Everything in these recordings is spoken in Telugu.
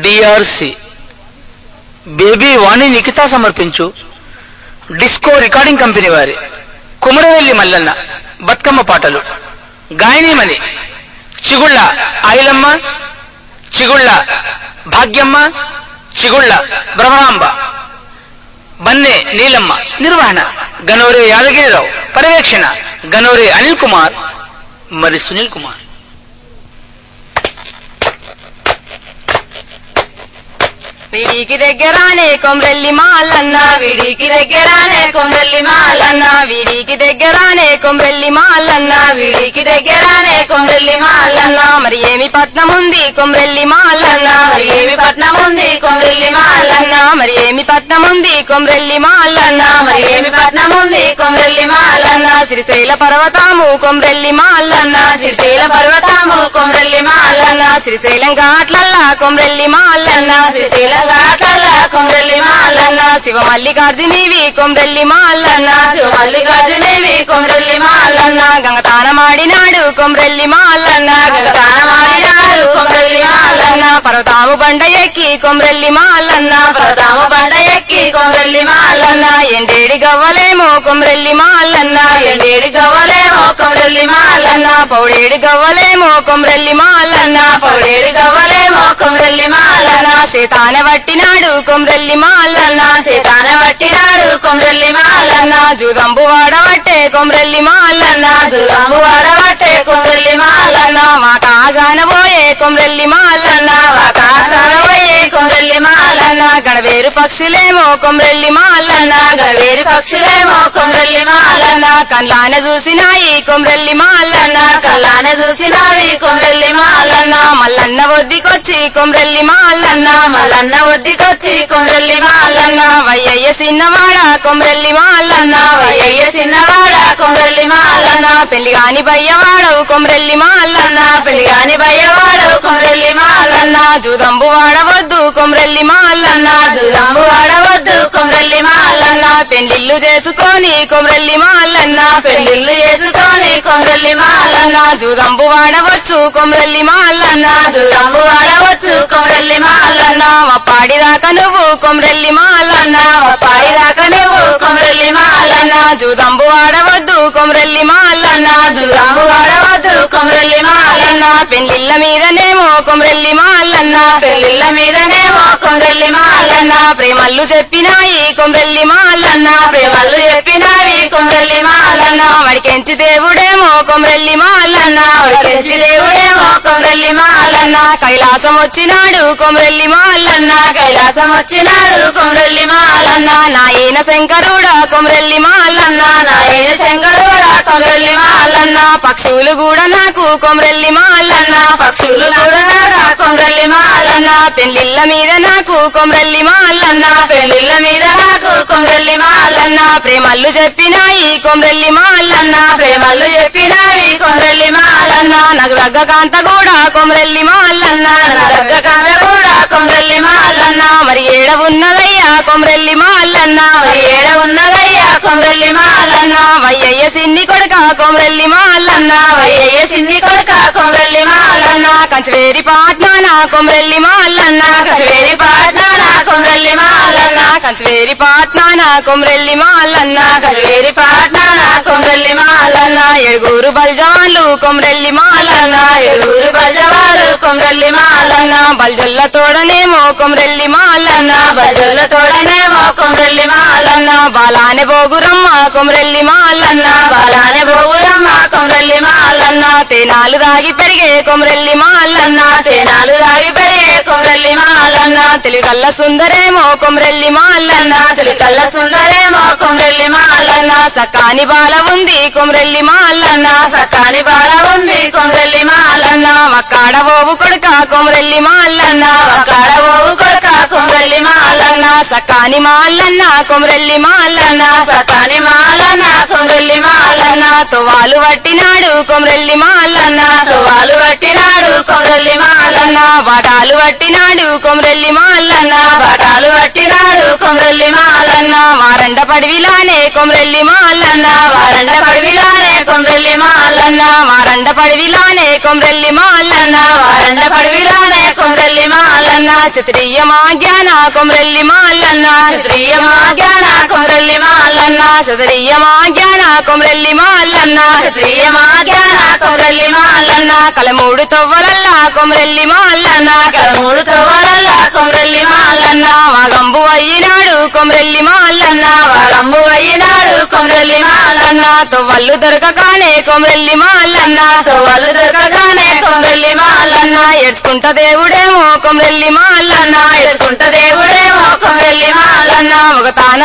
డిఆర్సి బేబీ వాణి నిఖిత సమర్పించు. డిస్కో రికార్డింగ్ కంపెనీ వారి. కుమరవెల్లి మల్లన్న బతుకమ్మ పాటలు. గాయనీమణి చిగుళ్ళ ఆయిలమ్మ చిగుళ్ళ భాగ్యమ్మ చిగుళ్ళ బ్రహ్మాంబ. బన్నె నీలమ్మ నిర్వహణ. గనోరే యాదగిరిరావు పర్యవేక్షణ. గనోరే అనిల్ కుమార్ మరి సునీల్ కుమార్. వీడికి దగ్గరానే కొమ్రెల్లి మాలన్న వీడికి దగ్గరానే కొమ్రెల్లి మాలన్న వీడికి దగ్గరానే కొమ్రెల్లి మాలన్న వీడికి దగ్గరానే కొమ్రెల్లి మాలన్న. మరి ఏమి పట్నం ఉంది కొమ్రెల్లి మాలన్న? మరి ఏమి పట్నం ఉంది కొమ్రెల్లి మాలన్న? మరి ఏమి పట్నం ఉంది కొమ్రెల్లి మాలన్న? మరి ఏమి పట్నం ఉంది కొమ్రెల్లి మాలన్న? శ్రీశైల పర్వతము కొమ్రెల్లి మాలన్న. శ్రీశైల పర్వతము కొమ్రెల్లి మాలన్న. శ్రీశైలం ఘాట్లల్లా కొమ్రెల్లి మాలన్న. శ్రీశైలం ఘాట్లల్లా కొమ్రెల్లి మాలన్న. శివ మల్లికార్జునివి కొమ్రెల్లి మాలన్న. శివ మల్లికార్జునివి కొమ్రెల్లి మాలన్న. గంగతానమాడినాడు కొమ్రెల్లి మాలన్న గంగతానమాడినాడు కొమ్రెల్లి మాలన్న. పర్వతాము బండ ఎక్కి కొమ్రెల్లి మాలన్న. పర్వతాము బండ ఎక్కి కొమ్రెల్లి మాలన్న. ఎండేడి గవ్వలేమో కొమ్రెల్లి మాలన్న. ఎండేడి గవ్వలేమో కొమ్రెల్లి మాలన్న. పౌడేడి గవ్వలేమో కొమ్రెల్లి మాలన్న. పౌడేడి గవ్వలేమో కొమ్రెల్లి మాలన్న. సీతాన వట్టినాడు కొమ్రెల్లి మాలన్న. సీతాన వట్టినాడు కొమ్రెల్లి మాలన్న. జూదంబు వాడవట్టే కొమ్రెల్లి మాలన్న. జూదంబు వాడవట్టే కొమ్రెల్లి మాలన్న వాకాశాన పోయే కొమ్రెల్లి మాలన్న వాకాశాన పోయే కొమ్రెల్లి మాలన్న. గణవేరు పక్షులేమో కొమ్రెల్లి మాలన్న గణవేరు పక్షులేమో కొమ్రెల్లి మాలన్న కళ్ళాన చూసినాయి కొమ్రెల్లి మాలన్న కళ్ళాన చూసినాయి కొమ్రెల్లి మాలన్న మల్లన్న ఒద్దికొచ్చి కొమ్రెల్లి మాలన్న మల్లన్న ఒద్దికొచ్చి కొమ్రెల్లి మాలన్న వయ్యయ్య సిన్నవాడ కొమ్రెల్లి మాలన్న వయ్యయ్య సిన్నవాడ కొమ్రెల్లి మాలన్న పెళ్ళి గాని బయ్యవాడవు కొమ్రెల్లి మాలన్న పెళ్ళి గాని బయ్యవాడవు కొమ్రెల్లి మాలన్న జూదంబు వాడవద్దు కొమ్రెల్లి మాలన్న జూదంబు వాడవద్దు కొమ్రెల్లి మాలన్న పెళ్ళిళ్ళు చేసుకొని కొమ్రెల్లి మాలన్న పెళ్ళిళ్ళు చేసుకొని కొమ్రెల్లి మాలన్న. జూదంబు వాడవచ్చు కొమ్రెల్లి మాలన్న. జూదంబు వాడవచ్చు కొమ్రెల్లి మాలన్న. పాడిదాకా నువ్వు కొమ్రెల్లి మాలన్న. పాడిదాకా నువ్వు కొమ్రెల్లి మాలన్న. జూదంబు వాడవద్దు కొమ్రెల్లి మాలన్న. జూదంబు వాడవద్దు కొమ్రెల్లి మాలన్న. పెళ్ళిళ్ళ మీదనేమో కొమ్రెల్లి మాలన్న. పెళ్ళిళ్ళ మీదనేమో కొమ్రల్లి మాలన్న. ప్రేమల్లు చెప్పినాయి కొమ్రెల్లి మాలన్న ప్రేమలు చెప్పినవి కొమ్రెల్లి మాలన్న వడికెంచి దేవుడేమో కొమ్రెల్లి మాలన్న వడికెంచి దేవుడేమో కొమ్రెల్లి మాలన్న కైలాసం వచ్చినాడు కొమ్రెల్లి మాలన్న కైలాసం వచ్చినాడు కొమ్రెల్లి మాలన్న నాయన శంకరుడా కొమ్రెల్లి మాలన్న నాయన శంకరుడా కొమ్రెల్లి మాలన్న పక్షులు కూడా నాకు కొమ్రెల్లి మాలన్న పక్షులు కూడా నాకు కొమ్రెల్లి మాలన్న పెళ్ళిళ్ళ మీద నాకు కొమ్రెల్లి మాలన్న పెళ్ళిళ్ళ మీద నాకు కొమ్రెల్లి మాలన్న ప్రేమల్లు చెప్పినాయి కొమ్రెల్లి మాలన్న ప్రేమల్లు చెప్పినాయి కొమ్రెల్లి మాలన్న. నాకు దగ్గ కాంత కూడా కొమ్రెల్లి మాలన్న దగ్గ కాంత కూడా కొమ్రెల్లి మాలన్న. మరి ఏడ ఉన్నదయ్యా కొమ్రెల్లి మాలన్న? మరి ఏడ ఉన్నదయ్యా కొమ్రెల్లి మాలన్న? వయ్యయ్య సిన్ని కొడుక కొమ్రెల్లి మాలన్న? వయ్యయ్య సిన్ని కొడుక కొమ్రెల్లి మాలన్న? కంచవేరి పాట్నాన కొమ్రెల్లి మాలన్న? కంచవేరి పాట్ కంచవేరి పాట్నాన కొమ్రెల్లి మాలన్న కంచవేరి పాట్నాన కొమ్రెల్లి మాలన్న ఏడుగురు బల్జవాన్లు కొమ్రెల్లి మాలన్న ఏడుగురు బల్జవాన్లు కొమ్రెల్లి మాలన్న బల్జల్ల తోడనేమో కొమ్రెల్లి మాలన్న బల్జల్ల తోడనేమో కొమ్రెల్లి మాలన్న బాలానే బోగురమ్మ కొమ్రెల్లి మాలన్న బాలానే బోగురమ్మ కొమ్రెల్లి మాలన్న తేనాలు దాగి పెరిగే కొమ్రెల్లి మాలన్న తేనాలు దాగి పెరిగే కొమ్రెల్లి మాలన్న తెలుగల్ల సుందరేమో కొమ్రెల్లి అల్లన్న తొలి కళ్ళ సుందరే మా కొమ్రెల్లి మాలన్న. సకాని బాల ఉంది కొమ్రెల్లి మాలన్న సకాని బాల ఉంది కొమ్రెల్లి మాలన్న. వక్కాడ ఓవు కొడుక కొమ్రెల్లి మాలన్న వక్కాడ ఓవు కొడుక కుమ్రల్లి మాలన్న సకాని మాలన్న కుమ్రల్లి మాలన్న సకాని మాలన్న కుమ్రల్లి మాలన్న తువాలు పట్టినాడు కుమ్రల్లి మాలన్న తువాలు పట్టినాడు కుమ్రల్లి మాలన్న వాటాలు వట్టినాడు కుమ్రల్లి మాలన్న వాటాలు పట్టినాడు కుమ్రల్లి మాలన్న వారండ పడివిలానే కుమ్రల్లి మాలన్న వారండ పడివిలానే కుమ్రల్లి మాలన్న వారండ పడివిలానే కుమ్రల్లి మాలన్న వారండ పడివిలానే కుమ్రల్లి మాలన్న మాలన్న క్షత్రియమా జ్ఞాన కొమరెల్లి మాలన్న. క్షత్రియమా జ్ఞాన కొమరెల్లి మాలన్న క్షత్రియమా జ్ఞాన కొమరెల్లి మాలన్న క్షత్రియమా జ్ఞాన కొమరెల్లి మాలన్న మాలన్న కలమూడు తొవ్వలల్లా కొమరెల్లి మాలన్న మూడు తోవలల్ల కొమరెల్లి మాలన్న వాగంబు అయినాడు కొమరెల్లి మాలన్న వాగంబు అయినాడు కొమరెల్లి మాలన్న మాలన్న తొవ్వళ్ళు దొరకగానే కొమరెల్లి మాలన్న తోవలు దొరకగానే కొమరెల్లి మాలన్న ఏడ్చుకుంట దేవుడేమో కొమ్రెల్లి మాలన్న ఎడుకుంట దేవుడేమో కొమ్రెల్లి మాలన్న ఒక తాన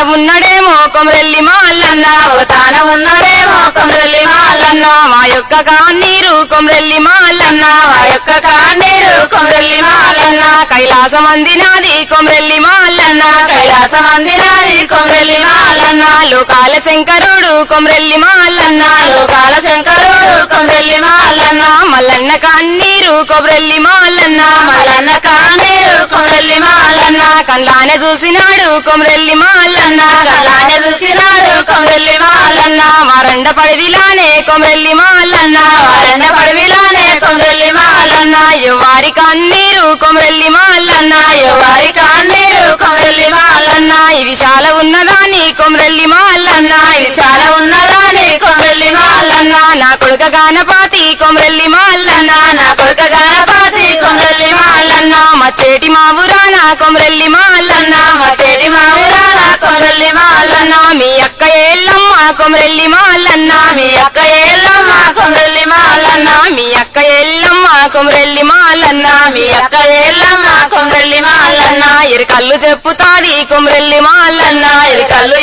ఉన్నడేమో కొమరెల్లి మాలన్న ఒక తాన ఉన్నాడేమో కొమ్రెల్లి మాలన్న మా యొక్క కాన్నీరు కొమ్రెల్లి మాలన్న మా యొక్క కాన్నీరు కొమ్రెల్లి మాలన్న కైలాసం అందినాది కొమ్రెల్లి మాలన్న కైలాసం అందినాది కొమ్రెల్లి మాలన్న లోకాల శంకరుడు కొమ్రెల్లి మాలన్న లోకాల శంకరుడు కొమ్రెల్లి మాలన్న మల్లన్న కన్నీరు కొమరెల్లి మాలన్న మల్లన్న కాన్నీరు కొమ్రెల్లి మాలన్న కండ్లానే చూసినాడు కొమ్రెల్లి మాలన్న కలానే చూసినాడు కొమ్రెల్లి మాలన్న మాలన్న వరండ పడవిలానే కొమ్రెల్లి మాలన్న వరండ పడవిలానే కొమ్రెల్లి మాలన్న మాలన్న కన్నీరు కొమ్రెల్లి మాలన్న వారి కన్నీరు కొమ్రెల్లి మాలన్న ఇది చాలా ఉన్నదాని కొమ్రెల్లి మాలన్న ఇది చాలా ఉన్నదాని కొమ్రెల్లి మాలన్న నా కొడుక గానపాతి కొమ్రెల్లి మాలన్న నా కొడుక గానపాతి కొమ్రెల్లి మాలన్న మాలన్న మా చేటి మా ఊరాన మాలన్న మా చెడి మామిరాల కొమరెల్లి మాలన్న మీ అక్క కొమరెల్లి మాలన్న మీ అక్క ఏళ్ళమ్మ కొమరెల్లి మాలన్న మీ అక్క ఎల్లమ్మ కొమరెల్లి మాలన్న మీ అక్క ఏళ్ళమ్మ కొమరెల్లి మాలన్న ఇరకల్లు ఎరకల్లు చెప్పుతాది కొమరెల్లి మాలన్న ఇది కళ్ళు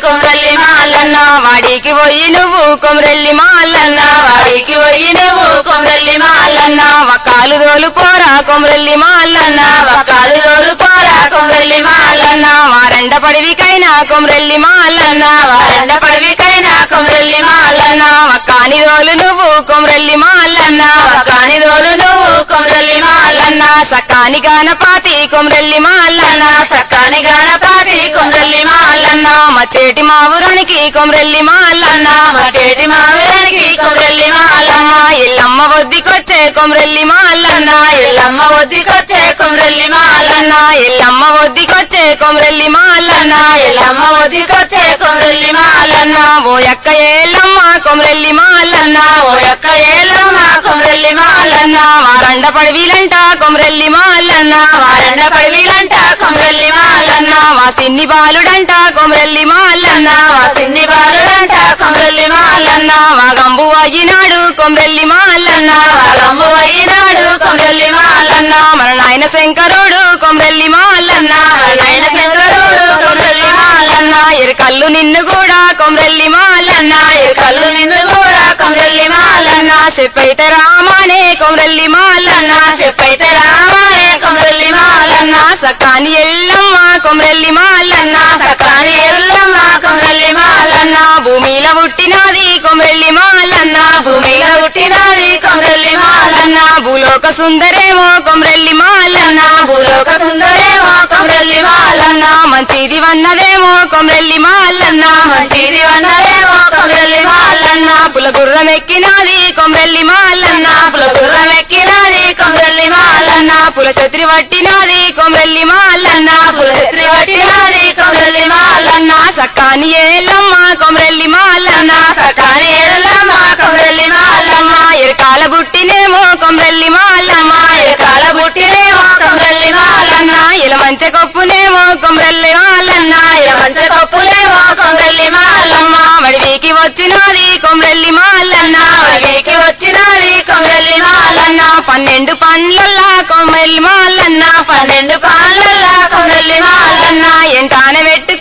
కొమరెల్లి మాలన్న మాలన్న వాడికి పోయి నువ్వు కొమరెల్లి మాలన్న వాడికి పోయి నువ్వు కొమరెల్లి మాలన్న మాలన్న వకాలు దోలు పోరా కొమ్రెల్లి మాలన్న వకాలు దోలు పోరా కొమ్రెల్లి మాలన్న మాలన్న వారండ పడివికైనా కొమ్రెల్లి మాలన్న వారండ పడవికైనా కొమ్రెల్లి మాలన్న వకాని దోలు నువ్వు కొమ్రెల్లి మాలన్న వకాని దోలు నువ్వు కొమ్రెల్లి మాలన్న మాలన్న సకాని గానపాతి కొమ్రెల్లి మాలన్న సకాని గణపతి కొమరెల్లి మాలన్న మాలన్న మా చేటి మా ఊరానికి కొమరెల్లి మాలన్న మా చేతి మామిరానికి కొమరెల్లి మాలన్న. ఎల్లమ్మ వద్దికొచ్చే కొమ్రెల్లి మాలన్న ఎల్లమ్మ ఒద్దికొచ్చే కొమ్రెల్లి మాలన్న మాలన్న ఎల్లమ్మ వద్దికొచ్చే కొమరెల్లి మాలన్న ఎల్లమ్మ ఒద్దికొచ్చే కొమ్రెల్లి మాలన్న. ఓ యొక్క ఏలమ్మ కొమ్రెల్లి మాలన్న ఓ యొక్క ఏళ్ళమ్మ కొమ్రెల్లి మాలన్న. మాలన్న వారండ పడవిలంట కొమరెల్లి మాలన్న వారండ పడవీలంట కొమ్రెల్లి మాలన్న. మా సిన్ని బాలుడంట కొమ్రెల్లి మాలన్న మా సిన్ని బాలుడంట కొమ్రెల్లి మాలన్న. మా గంబు అయినాడు కొమ్రెల్లి మాలన్న వాళ్ళమ్మ అయినాడు కొమరెల్లి మాలన్న మన నాయన శంకరుడు కొమరెల్లి మాలన్న నాయన శంకరుడు కొమరెల్లి మాలన్న మాలన్న ఎరకల్లు నిన్ను కూడా కొమరెల్లి మాలన్న కళ్ళు నిన్ను కూడా కొమరెల్లి మాలన్న చెప్పైతే రామానే కొమరెల్లి మాలన్న చెప్పైతే రామానే కొమరెల్లి మాలన్న సకాని ఎల్లమ్మ కొమరెల్లి మాలన్న సకాని ఎల్లమ్మ కొమరెల్లి మాలన్న భూమిలో పుట్టినది కొమరెల్లి మాలన్న మాలన్న భూలోక సుందరేమో కొమరెల్లి మాలన్న భూలోక సుందరేమో కొమ్రెల్లి మాలన్న మంచిది వన్నదేమో కొమరెల్లి మాలన్న మంచిది వన్నదేమో కొమ్రెల్లి మాలన్న పులగుర్రం ఎక్కినాది కొమరెల్లి మాలన్న పుల గుర్రం ఎక్కినది మాలన్న పులచత్రి పుల ఛత్రి కొమరెల్లి మాలన్న పులచిత్రి పట్టినది కొమరెల్లి మాలన్న మాలన్న సక్కాని ఏలమ్మ కొమరెల్లి మాలన్న సకాని మాలన్న మాలన్న ఎరకాల బుట్టినేమో కొమరెల్లి మాలన్న ఇల మంచె కొప్పునేమో కొమరెల్లి మాలన్న ఇల మంచ కప్పులేమో కొమరెల్లి మాలన్న మాలన్న వడివికి వచ్చినది కొమరెల్లి మాలన్న వడికి వచ్చినది కొమరెల్లి మాలన్న పన్నెండు పండ్లల్లా కొమరెల్లి మాలన్న పన్నెండు పాలల్లా కొమరెల్లి మాలన్న ఎంటానే పెట్టుకొని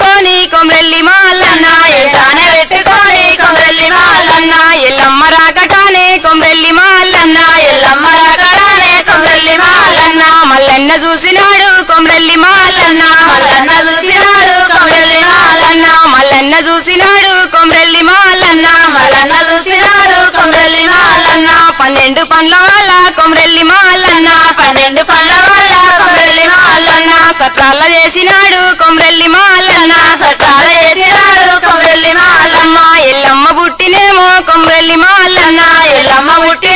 చూసినాడు కొమరెల్లి మాలన్న. మల్లన్న చూసినాడు కొమరెల్లి మాలన్న. మల్లన్న చూసినాడు కొమరెల్లి మాలన్న. మల్లన్న చూసినాడు కొమరెల్లి మాలన్న. పన్నెండు పండ్ల వాళ్ళ కొమరెల్లి మాలన్న. పన్నెండు పళ్ళ వల్ల కొమరెల్లి మాలన్న. సత్రాల చేసినాడు కొమరెల్లి మాలన్న. సట్టాల చేసినాడు కొమరెల్లి మాలమ్మ ఎల్లమ్మ పుట్టినేమో కొమరెల్లి మాలన్న. ఎల్లమ్మ పుట్టినేమో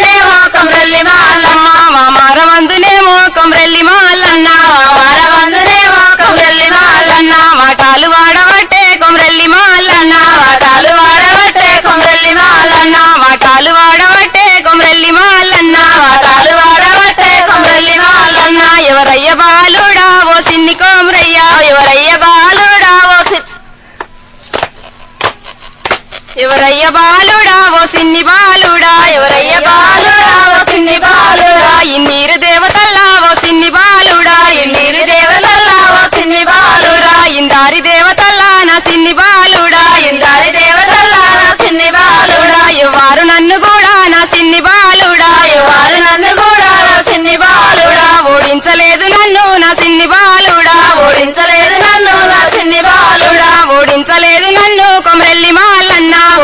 ఎవరయ్య బాలుడా ఓ సిన్ని బాలుడా ఎవరయ్య బాలుడా ఓ సిన్ని బాలుడా ఇన్నీరు దేవతల్లా ఓ సిన్ని బాలుడా ఇన్నీరు దేవతల్లా ఓ సిన్ని బాలుడా ఇందారి దేవతల్లా నా సిన్ని బాలుడా ఇందారి దేవతల్లా నా సిన్ని బాలుడా ఎవ్వారు నన్ను కూడా నా సిన్ని బాలుడా ఎవ్వారు నన్ను కూడా నా సిన్ని బాలుడా ఓడించలేదు నన్ను నా సిన్ని బాలుడా ఓడించలేదు నన్ను నా సిన్ని బాలుడా ఓడించలేదు నన్ను కొమరెల్లి మా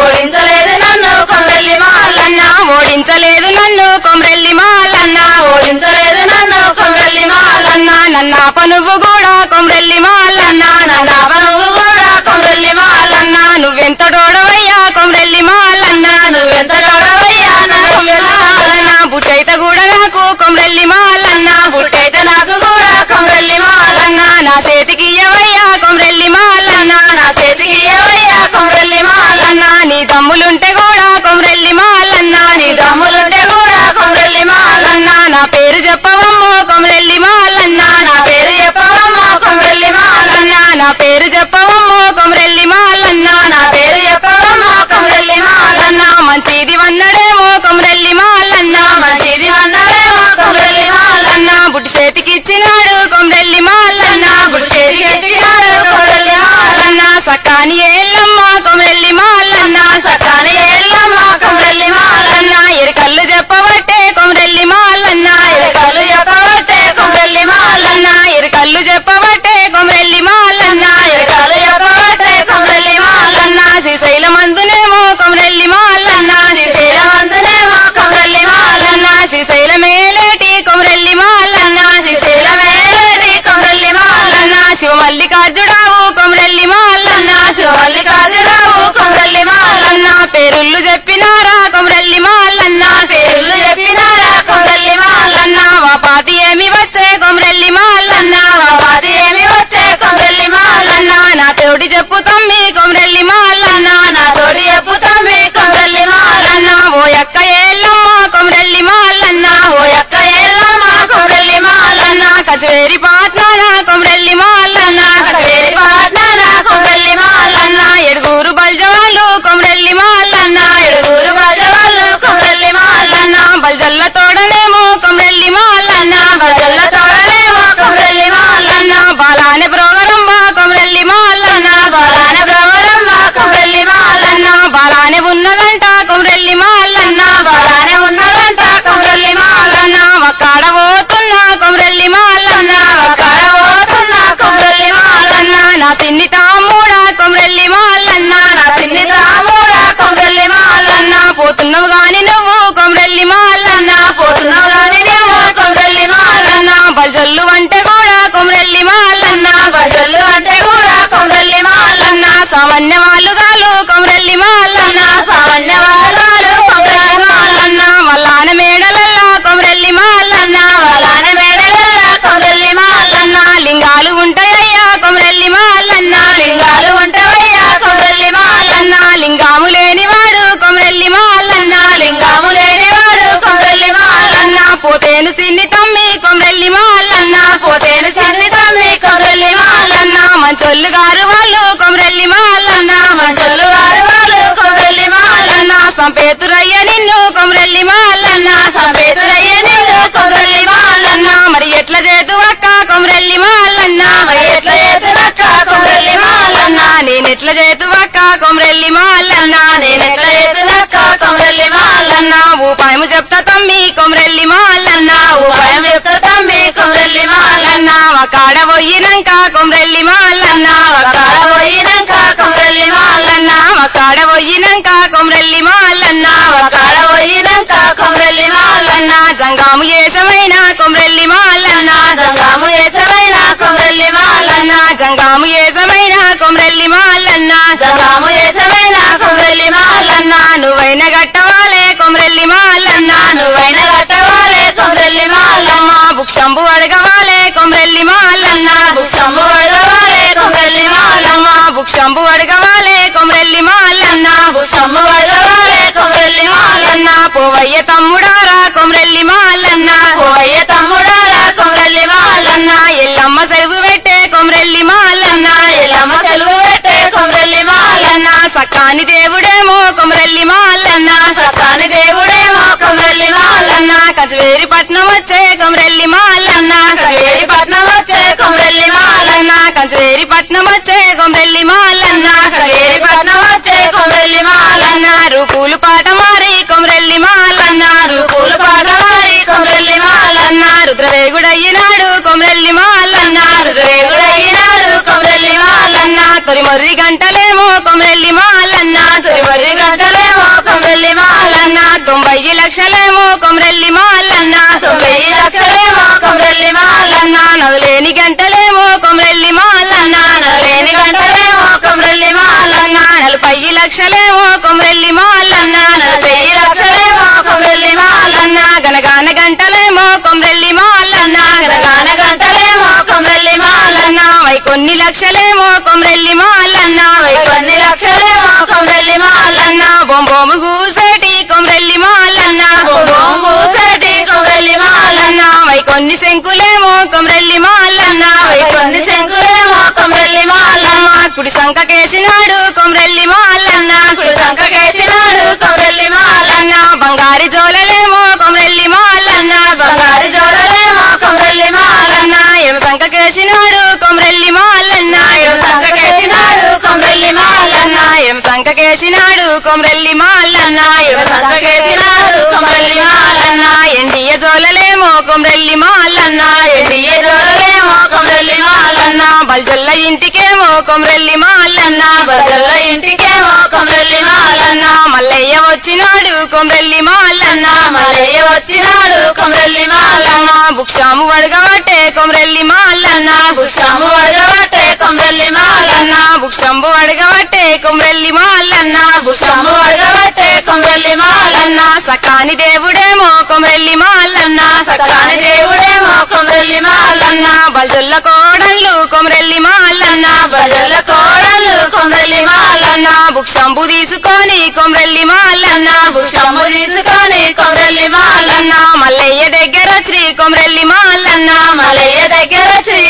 ఓడించలేదు నన్ను కొమ్రెల్లి మాలన్న. ఓడించలేదు నన్ను కొమరెల్లి మాలన్న. ఓడించలేదు నన్ను కొమ్రెల్లి మాలన్న. అన్న నన్నాప నువ్వు కూడా కొమరెల్లి మాలన్న. నన్నాప నువ్వు కూడా కొమ్రెల్లి మాలన్న. నువ్వెంత డోడవయ్యా కొమరెల్లి మాలన్న. నువ్వెంత ఇది మంచిది అన్న నా తోటి చెప్పు తమ్మి కొమరెల్లి మాలన్న నా తోడి చెప్పు తమ్మి కొమ్రెల్లి మాలన్న. ఓ యక్క ఏళ్ళమ్మ కొమరెల్లి మాలన్న ఓ యొక్క ఏళ్ళమ్మ కొమ్రెల్లి మాలన్న. కచేరి పా సిన్ని తాముడా కొమరెల్లి మాలన్న నా సిన్ని తాముడ కొమ్రెల్లి మాలన్న పోతున్నావు గాని నువ్వు కొమరెల్లి మాలన్న పోతున్నావు గాని నువ్వు కొమ్రెల్లి మాలన్న బజల్లు అంటే కూడా కొమరెల్లి మాలన్న బజల్లు అంటే కూడా కొమ్రెల్లి మాలన్న సామాన్యమా పోతేను సిన్ని తమ్మి కొమరెల్లి మాలన్న పోతేను చిన్ని తమ్మి కొమ్రెల్లి మాలన్న మంచొల్లు మంచోళ్ళు గారు వాళ్ళు కొమ్రెల్లి మాలన్న మంచొల్లు గారు వాళ్ళు కొమ్రెల్లి మాలన్న సంపేతురయ్య నిన్ను కొమ్రెల్లి మాలన్న సంపేతురయ్య నిన్ను కొమ్రెల్లి మాలన్న మరి ఎట్లా చేతు అక్క కొమరెల్లి మాలన్న మరి ఎట్లా చేతులక్క కొమ్రెల్లి మాలన్న నేనెట్ల చేతు అక్క కొమరెల్లి మాలన్న నేనెట్ల చేతు అక్క కొమ్రెల్లి మాలన్న ఊపాయము చెప్తా తమ్మి కొమరెల్లి మాలన్న ఉపాయం చెప్తా తమ్మి కుమ్రెల్లి మాలన్న కాడ పోయినాక కుమ్రెల్లి మాలన్న కాడ పోయినాక కుమ్రెల్లి మాలన్న కాడ పోయినాక కుమ్రెల్లి మాలన్న కాడ పోయినాక కుమ్రెల్లి మాలన్న జంగాము ఏసమైన కుమ్రెల్లి మాలన్న జంగాము ఏసమైన కుమ్రెల్లి మాలన్న జంగాము ఏసమైన కుమ్రెల్లి మాలన్న జంగాము ఏసమైన కుమ్రెల్లి మాలన్న నువ్వైన గట్టం పోవయ్య తమ్ముడారా కొమరెల్లి మాలన్న పోయ్య తమ్ముడారా కొమ్రెల్లి మాలన్న ఎల్లమ్మ సెలవు పెట్టే కొమరెల్లి మాలన్న ఎల్లమ్మ సెలవు పెట్టే కొమ్రెల్లి మాలన్న సకాని దేవుడేమో కొమరెల్లి మాలన్న సకాని దేవుడేమో కొమ్రెల్లి మాలన్న కజవేరి పట్నం వచ్చే కొమరెల్లి మాలన్న కవేరి పట్నం వచ్చే కొమ్రెల్లి మాలన్న కంచవేరి పట్నం వచ్చే కొమరెల్లి మాలన్న కవేరి పట్నం వచ్చే కొమ్రెల్లి మాలన్న రూపులు పాట రుద్రవేగుడయ్యినాడు కొమరల్లి మాలన్న రుద్రేవుడైనాడు కొమ్రెల్లి మాలన్న. మాలన్న తొలి మొర్రి గంటలేమో కొమరల్లి మాలన్న తొలి గంటలేమో కొమరల్లి మాలన్న. తొంభై లక్షలేమో కొమరల్లి మాలన్న తొంభై లక్షలేమో కొమరల్లి మాలన్న. నదులేని గంటలేమో కొమరల్లి మాలన్న నదులేని గంటలేమో కొమరల్లి మాలన్న. నలభై లక్షలేమో కొన్ని లక్షలేమో కొమరెల్లి మాలన్న. కొన్ని లక్షలేమో కొమ్రెల్లి మాలన్న. మాలన్న బొంబొము గూసేటి కొమరెల్లి మాలన్న. గోసేటి కొమ్రెల్లి మాలన్న. వై కొన్ని శంకులేమో కొమరెల్లి మాలన్న. కొన్ని శంకులేమో కొమ్రెల్లి మాలన్న. మాలన్న కుడి సంకకేసినాడు కొమరెల్లి మాలన్న. సంక కేసినాడు కొమ్రెల్లి మాలన్న. బంగారి జోలలేమో సంకకేసినాడు కొమ్రెల్లి మాలన్న. సంకకేసినాడు కొమ్రెల్లి మాలన్న. మాలన్న ఎండియ జోలలేమో కొమ్రెల్లి మాలన్న. ఎడియ జోలలేమో కొమ్రెల్లి మాలన్న. బల్జల్ల ఇంటికేమో కొమ్రెల్లి మాలన్న. బల్జల్ల ఇంటికేమో కొమ్రెల్లి మాలన్న. మల్లయ్య వచ్చినాడు కొమ్రెల్లి మాలన్న. మల్లయ్య వచ్చినాడు కొమ్రెల్లి మాలన్న. మాలన్న బుక్షాము వడగబట్టే కొమ్రెల్లి మాలన్న. భుక్షము వడగబట్టే కుమ్రెల్లి మాలన్న మాలన్న బుక్షంబు వడగబట్టే మాలన్న భుక్షము అడగబట్టే కొమ్రెల్లి మాలన్న. మాలన్న సకాని దేవుడేమో కుమ్రెల్లి మాలన్న సకాని దేవుడేమో కుమ్రెల్లి మాలన్న. బల్జుల్ల కోడళ్ళు కుమ్రెల్లి మాలన్న బల్జుల్ల కోడళ్ళు కుమ్రెల్లి మాలన్న. మాలన్న తీసుకొని కుమ్రెల్లి మాలన్న భుక్షము తీసుకొని కుమ్రెల్లి మాలన్న. మల్లయ్య దగ్గర శ్రీ కుమ్రెల్లి మాలన్న మలయ్య దగ్గర శ్రీ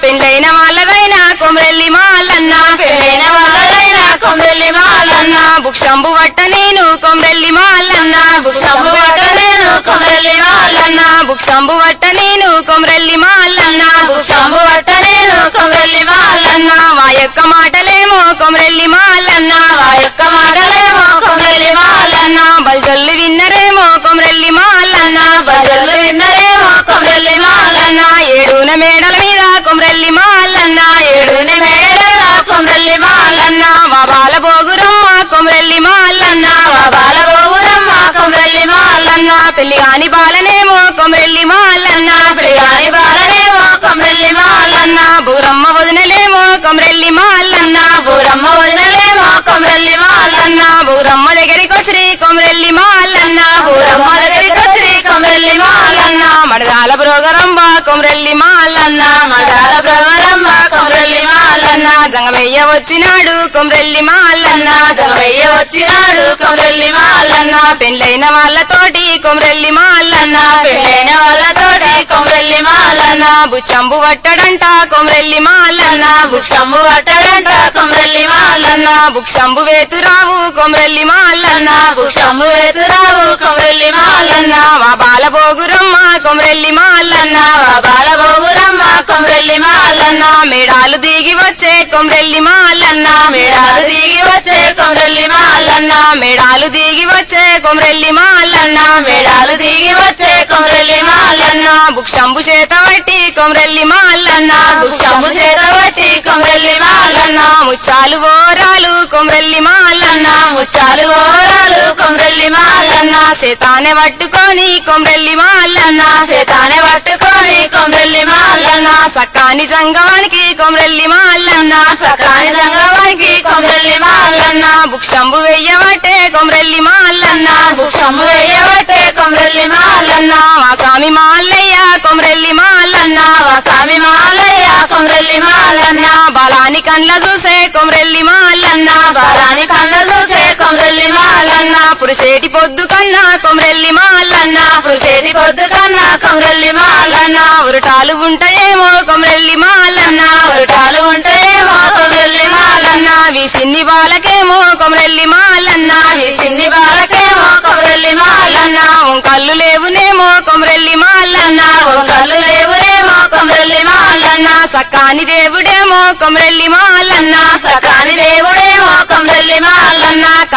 పెండ్లైన వాళ్ళదైన కొమరెల్లి మాలన్న పెళ్ళైన వాళ్ళైన కొమ్రెల్లి మాలన్న బుక్షంబు వట్ట నేను కొమరెల్లి మాలన్న భుక్షము పట్ట నేను కొమ్రెల్లి మాలన్న బుక్షంబు వట్ట నేను కొమరెల్లి మాలన్న భుక్షము పట్ట నేను కొమ్రెల్లి మాలన్న మా యొక్క మాటలేమో కొమరెల్లి మాలన్న ఆ యొక్క మాటలేమో కొమ్రెల్లి మాలన్న బల్జల్లు విన్నరేమో కొమరెల్లి మాలన్న బజల్లు విన్నరేమో కొమ్రెల్లి మాలన్న మాలన్న ఏడున మేడల మీద కొమరెల్లి మాలన్న ఏడుని మేడల కొమ్రెల్లి మాలన్న మాలన్న మా బాల బోగురమ్మ కొమరల్లి మాలన్న మా బాలబోగురమ్మ కొమ్రెల్లి మాలన్న మాలన్న పెళ్ళి కాని బాలనేమో కొమరెల్లి మాలన్న ప్రియాని బాలనేమో కొమరల్లి మాలన్న బూరమ్మ వదినలేమో కొమరెల్లి మాలన్న బూరమ్మ వదినలేమో కొమరల్లి మాలన్న బూరమ్మ దగ్గరికి వచ్చి కొమరల్లి మాలన్న బూరమ్మ జంగమయ్య వచ్చినాడు కొమరెల్లి మాలన్న. జగవయ్య వచ్చినాడు కొమ్రెల్లి మాలన్న. మాలన్న పెండ్లైన వాళ్ళతోటి కొమరెల్లి మాలన్న. పెళ్ళైన వాళ్ళతోటి కొమ్రెల్లి మాలన్న. మాలన్న బుచ్చంబు పట్టడంట కొమరెల్లి మాలన్న. భుక్షము పట్టడంట కొమ్రెల్లి మాలన్న. మాలన్న బుక్షంబు వేతురావు కొమరెల్లి మాలన్న. భుక్షము వేతురావు కొమ్రెల్లి మాలన్న. మాలన్న మా బాల బోగురమ్మ కొమరెల్లి మాలన్న. ఆ బాలబోగురమ్మ కొమ్రెల్లి మాలన్న మాలన్న మేడాలు దిగి వచ్చే కొమ్రెల్లి మాలన్న. మేడాలు దిగి వచ్చే కొమ్రెల్లి మాలన్న. మేడాలు దిగి వచ్చే కొమ్రెల్లి మాలన్న. మేడాలు దిగి వచ్చే కొమ్రెల్లి మాలన్న. మాలన్న బుక్షంబు చేత వట్టి కొమ్రెల్లి మాలన్న. బుక్షంబు చేత వట్టి కొమ్రెల్లి మాలన్న. ముచ్చాలు ఓరాలు కొమ్రెల్లి మాలన్న. ముచ్చాలు ఓరాలు కొమ్రెల్లి మాలన్న మాలన్న పట్టుకొని కొమ్రెల్లి మాలన్న చేతానే పట్టుకొని కొమ్రెల్లి మాలన్న మాలన్న సక్కాని సంగవానికి కొమరెల్లి మాలన్న సకాని సంగమానికి కొమ్రెల్లి మాలన్న మాలన్న బుక్షంబు వెయ్యబట్టే కొమ్రెల్లి మాలన్న భుక్షము మాలయ్య కొమ్రెల్లి మాలన్న మాలన్న మా స్వామి మాల్లయ్య కొమరెల్లి మాలన్న బలాని కండ్ల చూసే కొమ్రెల్లి మాలన్న బాలాని కన్న చూసే కొమరెల్లి మాలన్న పురుషేటి పొద్దు కన్నా కొమరెల్లి మాలన్న పురుషేటి పొద్దు కన్నా కొమరెల్లి మాలన్న ఉరటాలు ఉంటాయేమో కొమరెల్లి మాలన్న ఉరటాలు ఉంటాయేమో కొమరెల్లి మాలన్న వీసిన్ని బాలకేమో కొమరెల్లి మాలన్న వీసిన్ని బాలకేమో కొమరెల్లి మాలన్న కళ్ళు లేవునేమో కొమరెల్లి మాలన్న కళ్ళు లేవునేమో కొమరెల్లి మాలన్న సక్కాని దేవుడేమో కొమరెల్లి మాలన్న సకాని దేవుడు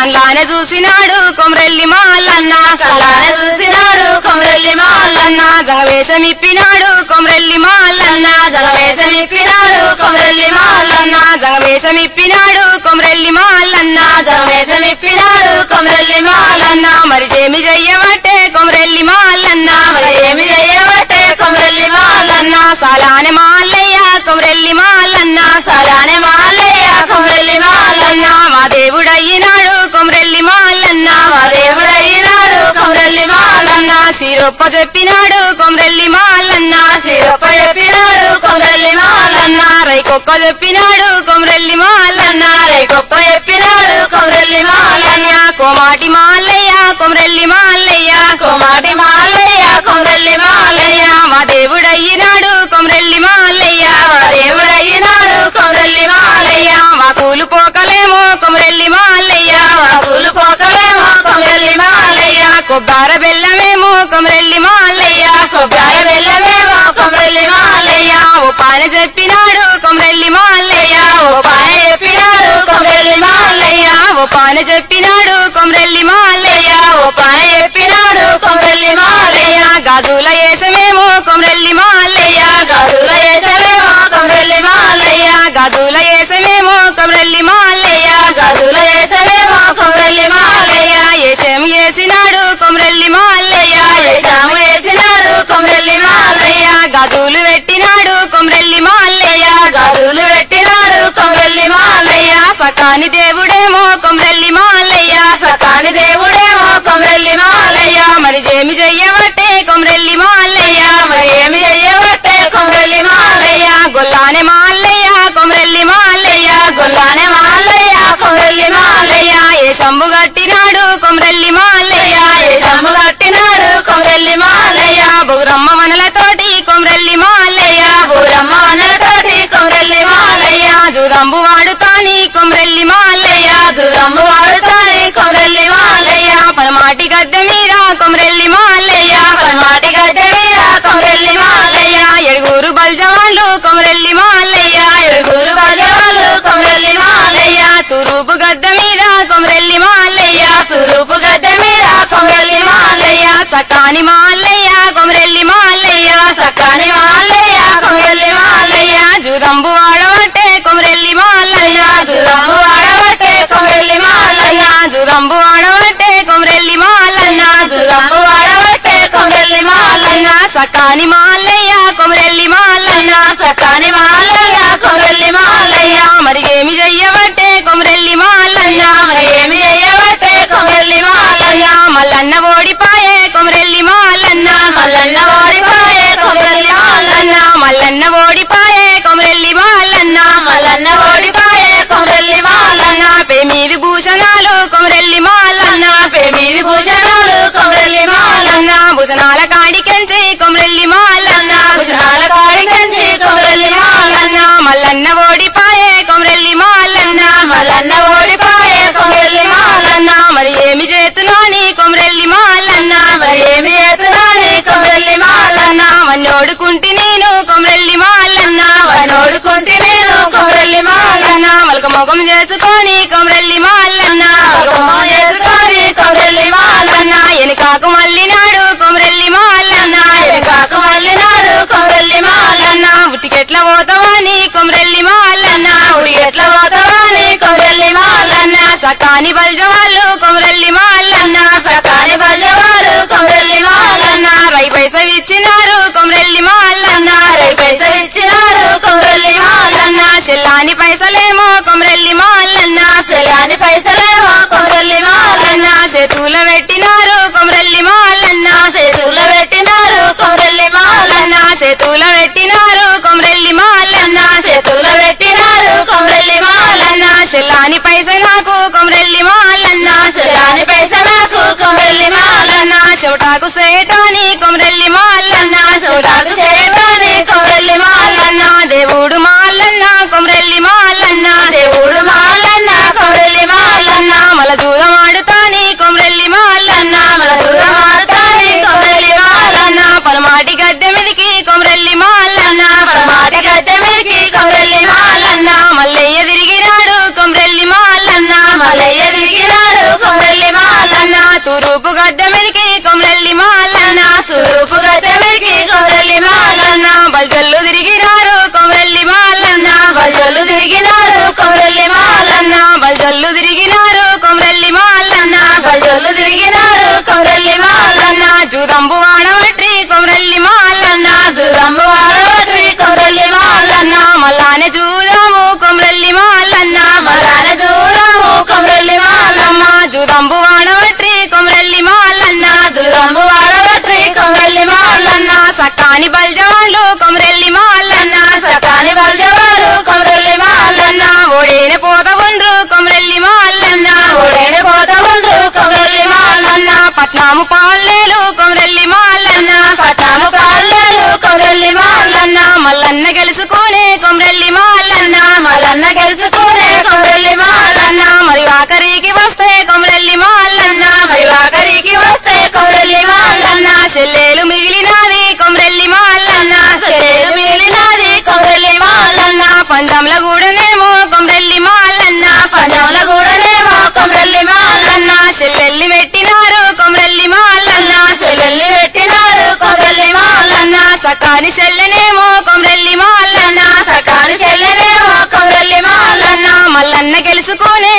కండ్లానే చూసినాడు కొమరెల్లి మాలన్న కళ్ళానే చూసినాడు కొమరెల్లి మాలన్న జంగవేషం ఇప్పినాడు కొమరెల్లి మాలన్న జలవేషం ఇప్పినాడు కొమరెల్లి మాలన్న జంగవేషం ఇప్పినాడు కొమరెల్లి మాలన్న జలవేషం ఇప్పినాడు కొమరెల్లి మాలన్న మరి జేమి చెయ్యబట్టే కొమరెల్లి మాలన్న మరి ఏమి చేయబట్టే కొమరెల్లి మాలన్న సాలానే మాల్లయ్య కొమరెల్లి మాలన్న సలానే మాలయ్య కొమరెల్లి మాలన్న మా దేవుడయ్యినాడు మాలన్న మా కొమరెల్లి మాలన్న సిరొప్ప చెప్పినాడు. కొమరెల్లి మాలన్న సిరొప్ప చెప్పినాడు. కొమరెల్లి మాలన్న రైకొక్క చెప్పినాడు. కొమరెల్లి మాలన్న రైకొక్క చెప్పినాడు. కొమరెల్లి మాలన్న కోమాటి మాలయ్య కొమరెల్లి మాలయ్య కోమాటి మాలయ్య కొమరెల్లి మాలయ్య మా దేవుడయ్యినాడు కొబ్బార బెల్లమేమో కొమరెల్లి మాల్లయ్య కొబ్బార బెల్లమేమో కొమరెల్లి మాలయ్య. ఓ పాన చెప్పినాడు కొమరెల్లి మాల్లయ్య ఓ పాన చెప్పినాడు కొమరెల్లి మాలయ్య. ఓ పాన చెప్పినాడు కాని సకాని దేవుడేమో కొమరెల్లి మాలయ్య మరి జేమి చెయ్యబట్టే కొమరెల్లి మాలయ్య మరి ఏమి చెయ్యబట్టే కొమరెల్లి మాలయ్య గొల్లానే మాలయ్య కొమరెల్లి మాలయ్య గొల్లానే మాలయ్య కొమరెల్లి మాలయ్య ఏ శంభు గట్టినాడు కొమరెల్లి మాలయ్య ఏ శంభు కట్టినాడు కొమరెల్లి మాలయ్య బుగురమ్మ వనలతోటి కొమరెల్లి మాలయ్య బూరమ్మ వనలతోటి కొమరెల్లి మాలయ్య జూదంబు వాడుతాని కొమరెల్లి మాలయ్య దురమ్ము వాడుతాని పల్మాటి గద్దె మీద కొమరెల్లి మాలయ్య పల్మాటి గడ్డ మీద కొమరెల్లి మాలయ్య ఎడుగురు బల్జవాళ్ళు కొమరెల్లి మాలయ్య ఎడుగురు బల్జవాళ్ళు కొమరెల్లి మాలయ్య తురుపు గద్దె మీద కొమరెల్లి మాలయ్య తురుపు గడ్డ మీద కొమరెల్లి మాలయ్య సకాని మాలయ్య కొమరెల్లి మాలయ్య సకాని మాలయ్య కొమరెల్లి మాలయ్య జూదంబు వాడబట్టే కొమరెల్లి మాలయ్య దురమ్ము వాడబట్టే కొమరెల్లి మాలయ్య జూదంబు ఆడవ సకాని మాల్లయ్య కొమరెల్లి మాల్లయ్య సకాని మాలయ్య కొమరెల్లి మాలయ్య మరి ఏమి చెయ్యబట్టే కొమరెల్లి మాల్లయ్య మరి ఏమి చెయ్యబట్టే కొమరెల్లి మాలయ్య మల్లన్న ఓడిపాయే కొమరెల్లి మాల్లన్న మల్లన్న ఓడిపోయే కొమరెల్లి మాలయ్య మల్లన్న ఓడిపాయే కొమరెల్లి మాల్లన్న మల్లన్న ఓడిపోయే కొమరెల్లి మాలయ్య పేమీది భూషణాలు కొమరెల్లి మాల్లన్న పెమిది భూషణాలు కొమరెల్లి మాలయ్య భూషణాల కాడికెంచి మల్లన్న ఓడిపాయే కొమరెల్లి మాలన్న మల్లన్న ఓడిపాయే కొమరెల్లి మాలన్న మరి ఏమి చేతులోని కొమరెల్లి మాలన్న మరి ఏమి చేతున్నాని కొమరెల్లి మాలన్న వన్నోడుకుంటి నేను కొమరెల్లి మాలన్న వన్నోడుకుంటి నేను కొమరెల్లి మాలన్న మలక మొగం చేసుకొని కొమరెల్లి మాలన్న భగవం చేసుకొని కొమరెల్లి మాలయ్య ఎనకాకు సకాని బల్జవాళ్ళు కొమరల్లి మాలన్న సకాని బల్జవాళ్ళు కొమరల్లి మాలన్న రై పైసలు ఇచ్చినారు కొమరెల్లి మాలన్న రై పైసలు ఇచ్చినారు కొమరల్లి మాలన్న చెల్లాని పైసలేమో కొమరల్లి మాలన్న చెల్లాని పైసలేమో కొమరల్లి మాలన్న చేతుల పెట్టినారు కొమరల్లి మాలన్న చేతుల్లో పెట్టినారు కొమరల్లి మాలన్న చేతుల పెట్టినారు కొమరెల్లి మాలన్న చేతుల్లో పెట్టినారు కొమరెల్లి సెల్లాని పై చెవటాకు సేటాని కొమరెల్లి మాలన్న చూడాకు చేటాని కొమరెల్లి మాలన్న మాలన్న వాడవట్రి కొమరెల్లి మాలన్న దురమ్మ వాడవట్రి కొమరెల్లి మాలన్న మాలన్న మల్లానే జూదాము కొమరెల్లి మాలన్న మలాన చూదాము కొమరల్లి మాలమ్మ జూదంబు వాడవట్రి కొమరెల్లి మాలన్న దురమ్మ వాడవట్రి కొమరెల్లి మాలన్న మాలన్న సకాని మాలన్న మల్లన్న గెలుసుకునే కొమ్రెల్లి మాలన్న మల్లన్న గెలుచుకునే కొమ్రెల్లి మాలన్న మరి ఆఖరికి వస్తే కొమ్రెల్లి మాలన్న మరి ఆఖరికి వస్తే కొమ్రెల్లి మాలన్న చెల్లెలు మిగిలిన సకాని చెల్లెనేమో కొమరెల్లి మాలన్న. సకాని చెల్లెనేమో కొమరెల్లి మాలన్న. మల్లన్న గెలుసుకునే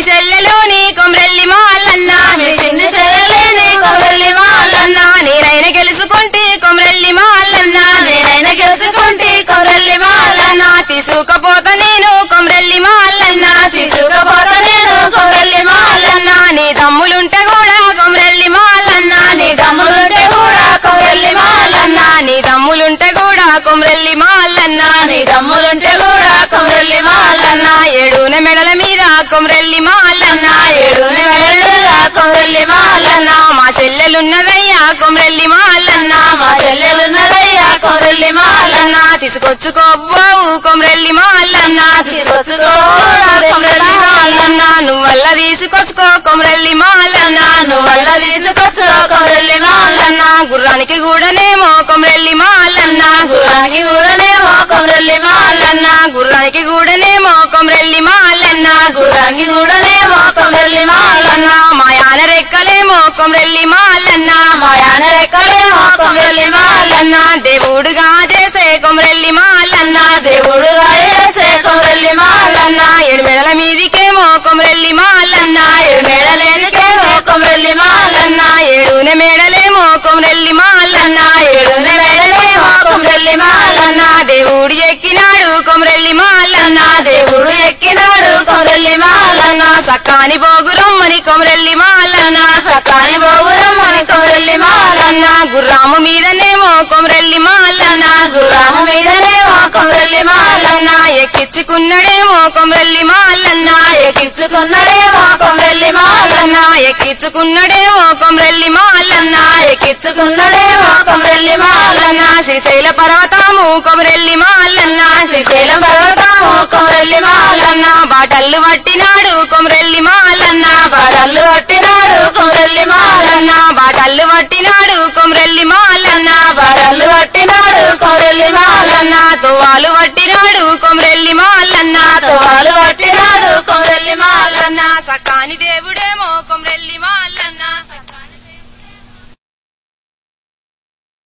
మాలన్న చెల్లెలు సిన్ని చెల్లెలోని మాలన్నా మీ చిన్ని చెల్లెలేని కొమరెల్లి మాలన్న. మాలన్నా నేనైనా గెలుచుకుంటే కొమ్రెల్లి మాలన్నా నేనైనా గెలుచుకుంటే కొమ్రెల్లి మాలన్నా. మాలన్న నేను కొమరెల్లి మాలన్నా తీసుకుపోతా నేను కొమ్రెల్లి మాలన్నా. నీ తమ్ములుంటే కూడా కొమరెల్లి మాలన్నా నీ తమ్ములుంటే కూడా కొమ్రెల్లి మాలన్నా. నీ తమ్ములుంటే కూడా కొమ్రెల్లి మాలన్నా నీ తమ్ములుంటే కూడా కొమ్రెల్లి మాలన్నా. మాలన్న ఏడున మెడల మీద కొమరెల్లి మాలన్న ఏడుని వెళ్ళుగా కొమరెల్లి మాలన్న మా చెల్లెలున్నదయ్యా కొమరెల్లి మాలన్న మా చెల్లెలున్నదయ్యా కొమరెల్లి మాలన్న మాలన్న తీసుకొచ్చుకోబావు కొమరెల్లి మాలన్న తీసుకొచ్చుకోరా మాలన్న నువ్వల్ల తీసుకొచ్చుకో కొమరెల్లి మాలన్న నువ్వల్ల తీసుకొచ్చుకో కొమరెల్లి మాలన్న గుర్రానికి కూడానేమో కొమరెల్లి మాలన్న గుర్రానికి కూడానేమో కొమరెల్లి మాలన్న మాలన్న గుర్రానికి కూడానేమో కొమరెల్లి మాలన్న గురానికి కూడానేమో కొమరెల్లి మాలన్న మాలన్న మాయాన రెక్కలేమో కొమరెల్లి మాలన్న మాయాన రెక్కలేమో కొమరెల్లి మాలన్న దేవుడుగా చేసే కొమరెల్లి మాలన్న దేవుడు చేసే కొమరెల్లి మాలన్న మాలన్న మీదికేమో కొమరెల్లి మాలన్న ఏడు మేడలేనికేమో మాలన్న ఏడున మేడలేమో కొమరెల్లి మాలన్న ఏడున మేడలేమో కొమరెల్లి మాలన్న దేవుడు ఎక్కినాడు కొమ్రెల్లి మాలన్న దేవుడు ఎక్కినాడు మాలన్న మాలన్న సక్కాని బోగురమ్మని కొమరెల్లి మాలన్న సకాని బోగురమ్మని కొమరెల్లి మాలన్న మాలన్న గుర్రాము మీదనేమో కొమరెల్లి మాలన్న గుర్రాము మీదనేమో కొమరెల్లి మాలన్న. మాలన్న ఎక్కించుకున్నాడేమో కొమరెల్లి మాలన్న. ఎక్కించుకున్నాడేమో కొమరెల్లి మాలన్న. ఎక్కించుకున్నాడేమో కొమరెల్లి మాలన్న. ఎక్కించుకున్నాడేమో కొమరెల్లి మాలన్న. శ్రీశైల పర్వతము కొమరెల్లి మాలన్న. శ్రీశైలం పర్వతము కొమరెల్లి మాలన్న. మాలన్న. బాటల్లు పట్టినాడు కొమరెల్లి మాలన్న. బడల్లు పట్టినాడు కొమరెల్లి మాలన్న. బాటల్లు కొమ్రెల్లినాడు కొమ్రెల్లి మాలన్న తువాలు పట్టినాడు కొమ్రెల్లి మాలన్న తువాలు పట్టినాడు కొమ్రెల్లి మాలన్న. సకాని దేవుడే